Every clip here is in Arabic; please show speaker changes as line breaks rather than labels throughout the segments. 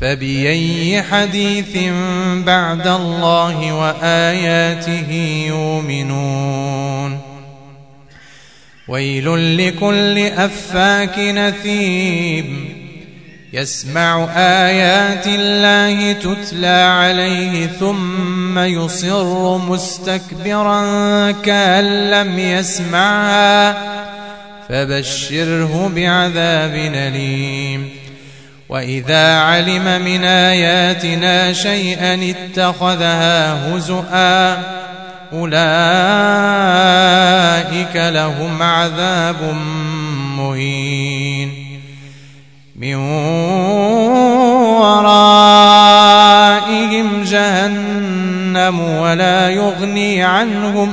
فبأي حديث بعد الله وآياته يؤمنون؟ ويل لكل أفاك نثيم. يسمع آيات الله تتلى عليه ثم يصر مستكبرا كأن لم يسمعها. فبشره بعذاب أليم. وإذا علم من آياتنا شيئا اتخذها هزؤا أولئك لهم عذاب مهين من ورائهم جهنم ولا يغني عنهم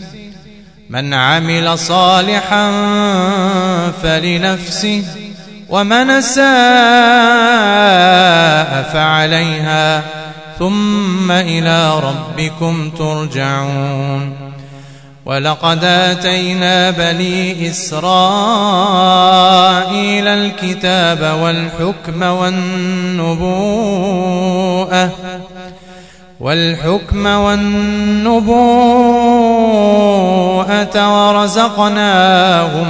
من عمل صالحا فلنفسه ومن ساء فعليها ثم إلى ربكم ترجعون. ولقد آتينا بني إسرائيل الكتاب والحكم والنبوءة والحكم والنبوءة ورزقناهم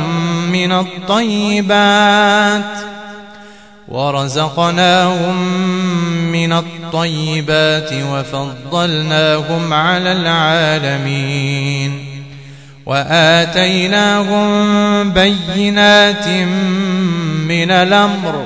من الطيبات ورزقناهم من الطيبات وفضلناهم على العالمين وآتيناهم بينات من الأمر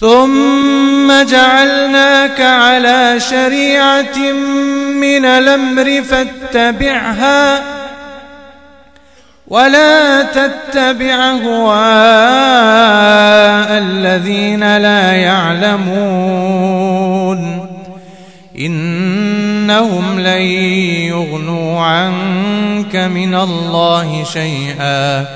ثم جعلناك على شريعة من الأمر فاتبعها ولا تتبع هواء الذين لا يعلمون. إنهم لن يغنوا عنك من الله شيئا.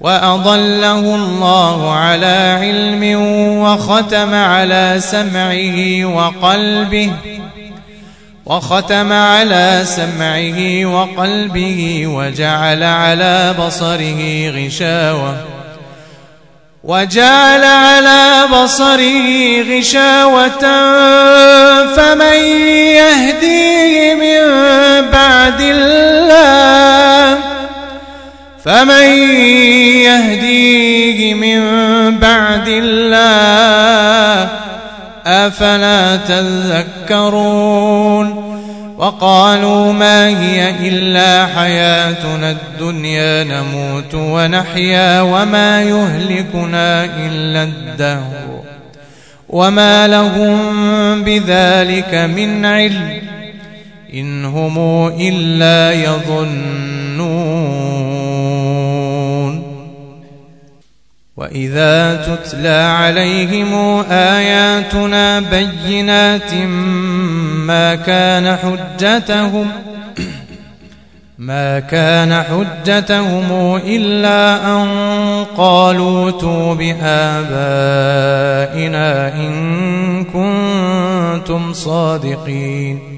وأضله الله على علم وختم على سمعه وقلبه وختم على سمعه وقلبه وجعل على بصره غشاوة وجعل على بصره غشاوة فمن يهديه من بعد الله فمن يهديه من بعد الله أفلا تذكرون وقالوا ما هي إلا حياتنا الدنيا نموت ونحيا وما يهلكنا إلا الدهر وما لهم بذلك من علم إن هم إلا يظنون وإذا تتلى عليهم آياتنا بينات ما كان حجتهم ما كان حجتهم إلا أن قالوا تو بآبائنا إن كنتم صادقين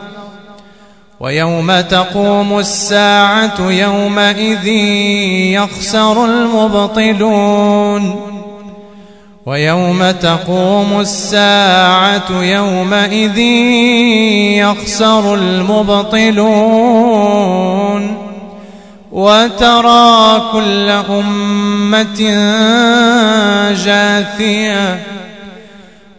ويوم تقوم الساعة يومئذ يخسر المبطلون. ويوم تقوم الساعة يومئذ يخسر المبطلون. وترى كل أمة جاثية.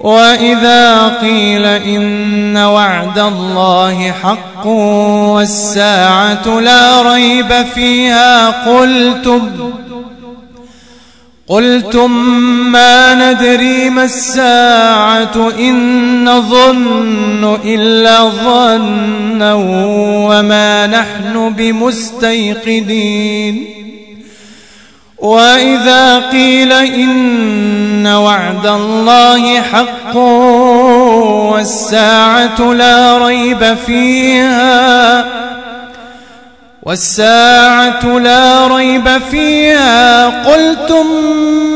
وإذا قيل إن وعد الله حق والساعة لا ريب فيها قلتم قلتم ما ندري ما الساعة إن نظن إلا ظنا وما نحن بمستيقنين وإذا قيل إن وعد الله حق والساعة لا ريب فيها والساعة لا ريب فيها قلتم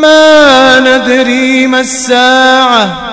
ما ندري ما الساعة؟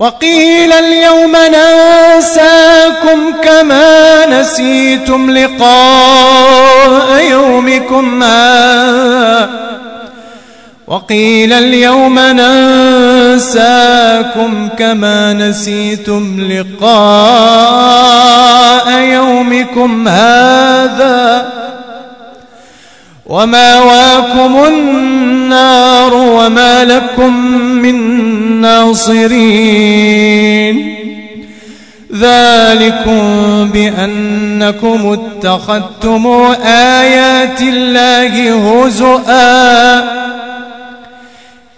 وقيل اليوم ننساكم كما نسيتم لقاء يومكم هذا وقيل اليوم ننساكم كما نسيتم لقاء يومكم هذا. وماواكم النار وما لكم من ناصرين. ذلكم بأنكم اتخذتم آيات الله هزؤا.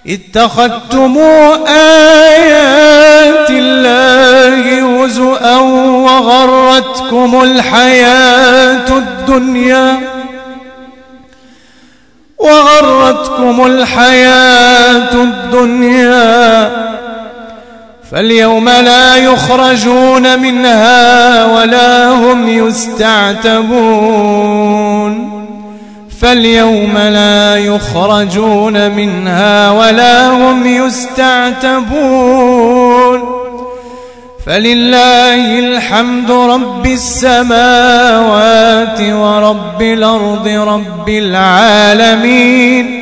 اتخذتم آيات الله هزؤا وغرتكم الحياة الدنيا وغرتكم الحياة الدنيا فاليوم لا يخرجون منها ولا هم يستعتبون. فاليوم لا يخرجون منها ولا هم يستعتبون. فلله الحمد رب السماوات ورب الأرض رب العالمين.